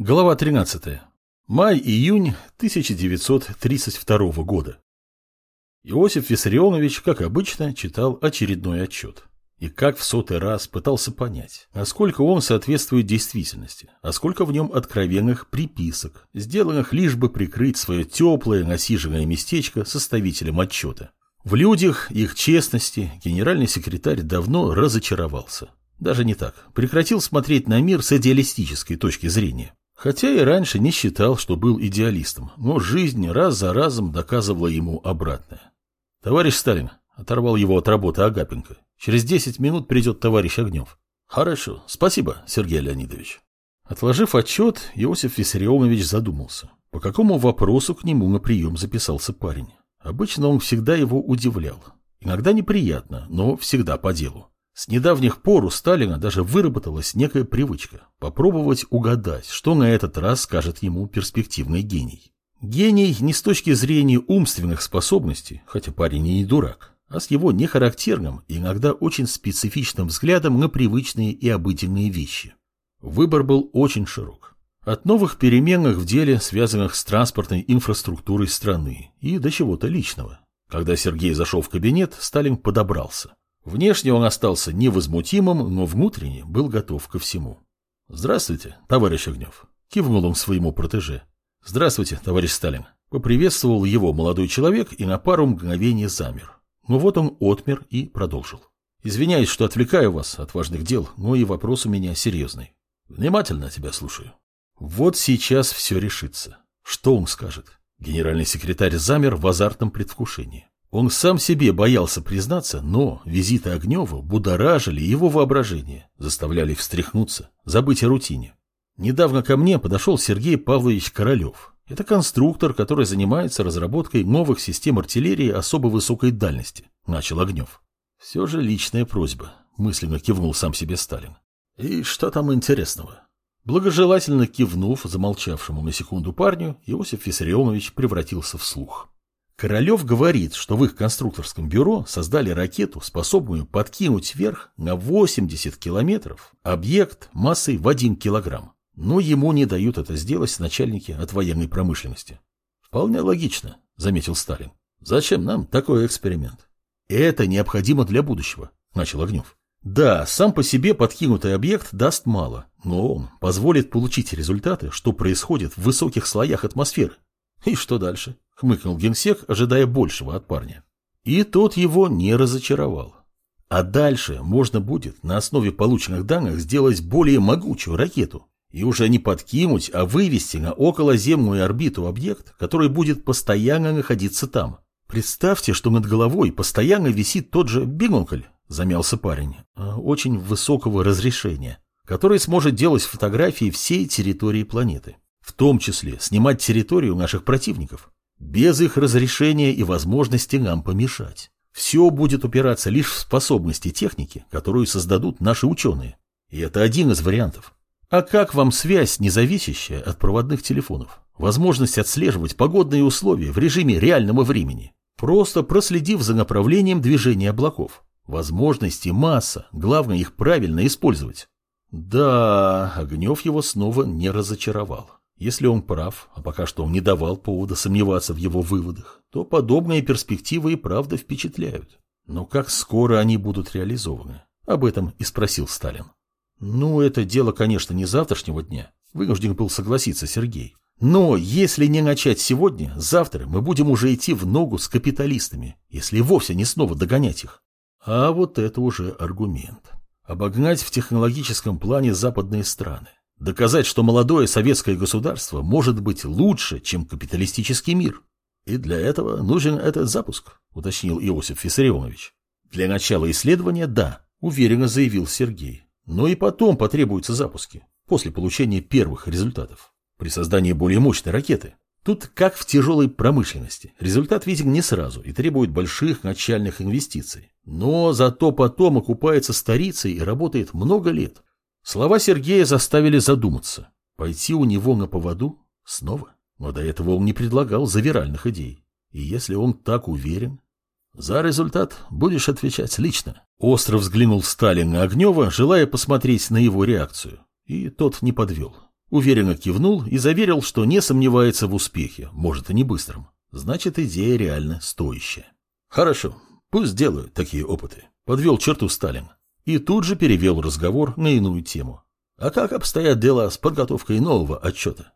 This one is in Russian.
Глава 13. Май-июнь 1932 года. Иосиф Виссарионович, как обычно, читал очередной отчет. И как в сотый раз пытался понять, насколько он соответствует действительности, а сколько в нем откровенных приписок, сделанных лишь бы прикрыть свое теплое, насиженное местечко составителем отчета. В людях, их честности, генеральный секретарь давно разочаровался. Даже не так. Прекратил смотреть на мир с идеалистической точки зрения. Хотя и раньше не считал, что был идеалистом, но жизнь раз за разом доказывала ему обратное. «Товарищ Сталин», — оторвал его от работы Агапенко, — «через десять минут придет товарищ Огнев». «Хорошо, спасибо, Сергей Леонидович». Отложив отчет, Иосиф Виссарионович задумался, по какому вопросу к нему на прием записался парень. Обычно он всегда его удивлял. Иногда неприятно, но всегда по делу. С недавних пор у Сталина даже выработалась некая привычка попробовать угадать, что на этот раз скажет ему перспективный гений. Гений не с точки зрения умственных способностей, хотя парень и не дурак, а с его нехарактерным и иногда очень специфичным взглядом на привычные и обыденные вещи. Выбор был очень широк. От новых переменных в деле, связанных с транспортной инфраструктурой страны, и до чего-то личного. Когда Сергей зашел в кабинет, Сталин подобрался. Внешне он остался невозмутимым, но внутренне был готов ко всему. «Здравствуйте, товарищ Огнев», — кивнул он своему протеже. «Здравствуйте, товарищ Сталин». Поприветствовал его молодой человек и на пару мгновений замер. Но вот он отмер и продолжил. «Извиняюсь, что отвлекаю вас от важных дел, но и вопрос у меня серьезный. Внимательно тебя слушаю». Вот сейчас все решится. Что он скажет? Генеральный секретарь замер в азартном предвкушении. Он сам себе боялся признаться, но визиты Огнева будоражили его воображение, заставляли встряхнуться, забыть о рутине. Недавно ко мне подошел Сергей Павлович Королев. Это конструктор, который занимается разработкой новых систем артиллерии особо высокой дальности, начал Огнев. Все же личная просьба, мысленно кивнул сам себе Сталин. И что там интересного? Благожелательно кивнув замолчавшему на секунду парню, Иосиф Виссарионович превратился в слух. Королев говорит, что в их конструкторском бюро создали ракету, способную подкинуть вверх на 80 километров объект массой в 1 килограмм. Но ему не дают это сделать начальники от военной промышленности. Вполне логично, заметил Сталин. Зачем нам такой эксперимент? Это необходимо для будущего, начал Огнев. Да, сам по себе подкинутый объект даст мало, но он позволит получить результаты, что происходит в высоких слоях атмосферы. И что дальше? Хмыкнул генсек, ожидая большего от парня. И тот его не разочаровал. А дальше можно будет на основе полученных данных сделать более могучую ракету. И уже не подкинуть, а вывести на околоземную орбиту объект, который будет постоянно находиться там. Представьте, что над головой постоянно висит тот же биноколь, замялся парень, а, очень высокого разрешения, который сможет делать фотографии всей территории планеты, в том числе снимать территорию наших противников без их разрешения и возможности нам помешать. Все будет упираться лишь в способности техники, которую создадут наши ученые. И это один из вариантов. А как вам связь, не зависящая от проводных телефонов? Возможность отслеживать погодные условия в режиме реального времени, просто проследив за направлением движения облаков. Возможности масса, главное их правильно использовать. Да, Огнев его снова не разочаровал. Если он прав, а пока что он не давал повода сомневаться в его выводах, то подобные перспективы и правда впечатляют. Но как скоро они будут реализованы? Об этом и спросил Сталин. Ну, это дело, конечно, не завтрашнего дня. Вынужден был согласиться Сергей. Но если не начать сегодня, завтра мы будем уже идти в ногу с капиталистами, если вовсе не снова догонять их. А вот это уже аргумент. Обогнать в технологическом плане западные страны. Доказать, что молодое советское государство может быть лучше, чем капиталистический мир. И для этого нужен этот запуск, уточнил Иосиф Виссарионович. Для начала исследования – да, уверенно заявил Сергей. Но и потом потребуются запуски, после получения первых результатов. При создании более мощной ракеты. Тут как в тяжелой промышленности. Результат виден не сразу и требует больших начальных инвестиций. Но зато потом окупается старицей и работает много лет. Слова Сергея заставили задуматься. Пойти у него на поводу? Снова? Но до этого он не предлагал завиральных идей. И если он так уверен... За результат будешь отвечать лично. Остро взглянул Сталин на Огнева, желая посмотреть на его реакцию. И тот не подвел. Уверенно кивнул и заверил, что не сомневается в успехе, может и не быстром. Значит, идея реально стоящая. Хорошо, пусть делают такие опыты. Подвел черту Сталин. И тут же перевел разговор на иную тему. А как обстоят дела с подготовкой нового отчета?